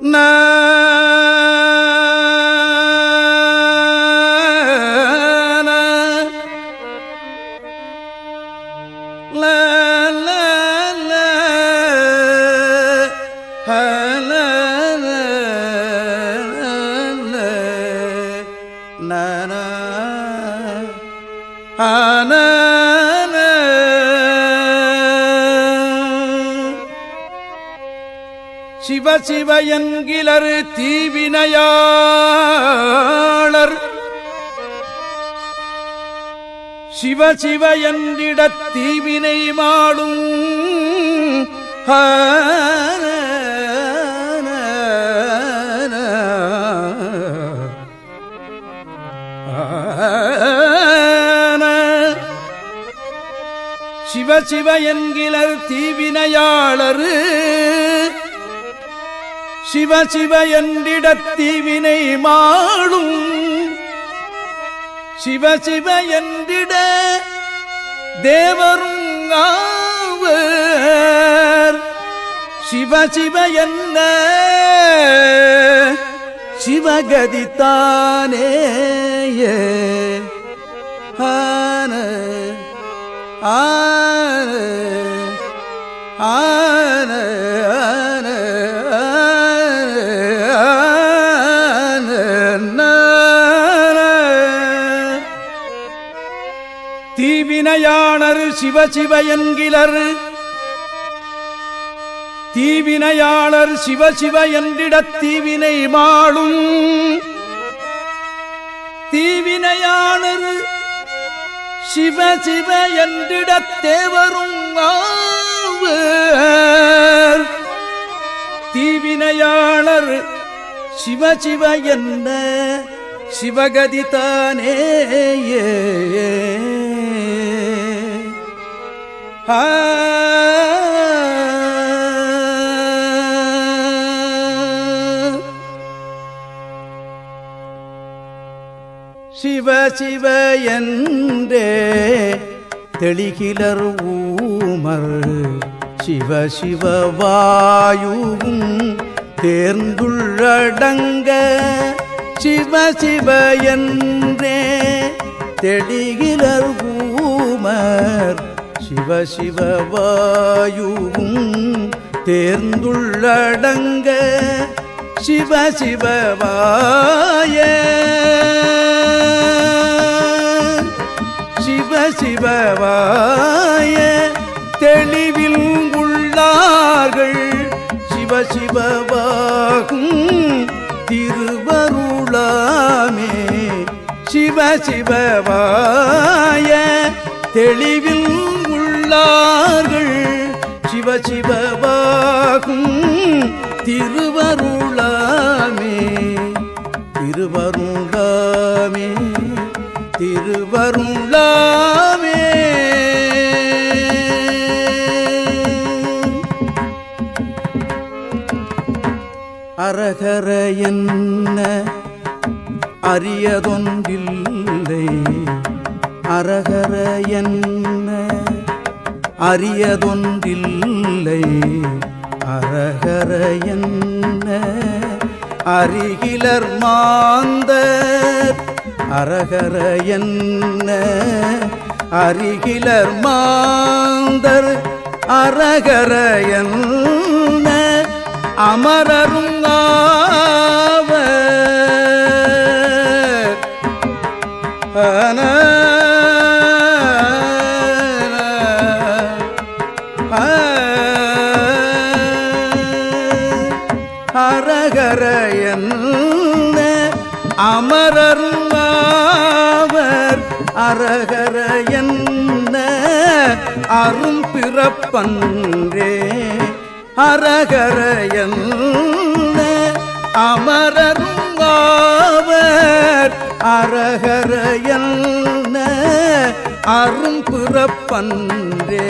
na na na Shiva Shiva என்கிலர் தீவினையாளர். Shiva Shiva என்றிடத் தீவினை மாடும். சிவ சிவ என்கிலர் தீவினையாளரு. சிவ சிவ என்றிடத்தீவினை மாளும். சிவ சிவ என்றிட தேவரும் சிவ சிவ என்ன? சிவகதித்தானே ஆன ஆன ஆன. தீவினையாளர் சிவசிவ என்கிலர் தீவினையாளர் சிவசிவ என்றிடத் தீவினை மாளும். தீவினையாளர் சிவசிவ என்றிடத் தேவரும் தீவினையாளர் சிவசிவ என்ன சிவகதி தானே ஆ சிவ சிவ என்றே தெளிகிலர் ஊமர். சிவ சிவ வாயுவும் தேர்ந்துள்ளடங்க. சிவ சிவ என்றே தெளிகிலர் ஊமர். சிவ சிவ வாயுவும் தேர்ந்துள்ளடங்க. சிவ சிவவாய சிவ சிவவாய தெளிவில் உள்ளார்கள். சிவ சிவவாகும் திருவருளாமே. சிவ சிவவாய தெளிவில் உள்ளார்கள். சிவ சிவவாகும் திருவருளாமே. திருவருளாமே. திருவருளாமே. அரகர என்ன அரியதொன்றில்லை அரகர என்ன அரியதொன்றில்லை அரகர என்ன? அருகிலர் மாந்த அரகர என்ன? அருகிலர் மாந்தர். அரகர என்ன? அமரரும் ஆவர். ஆன அரகர என்ன? அமரரும் ஆவர் அரகர என்ன? அரும் பிறப்பன்றே. அரகர என்ன? அமரரும் ஆவர் அரகர என்ன? அரும் பிறப்பன்றே.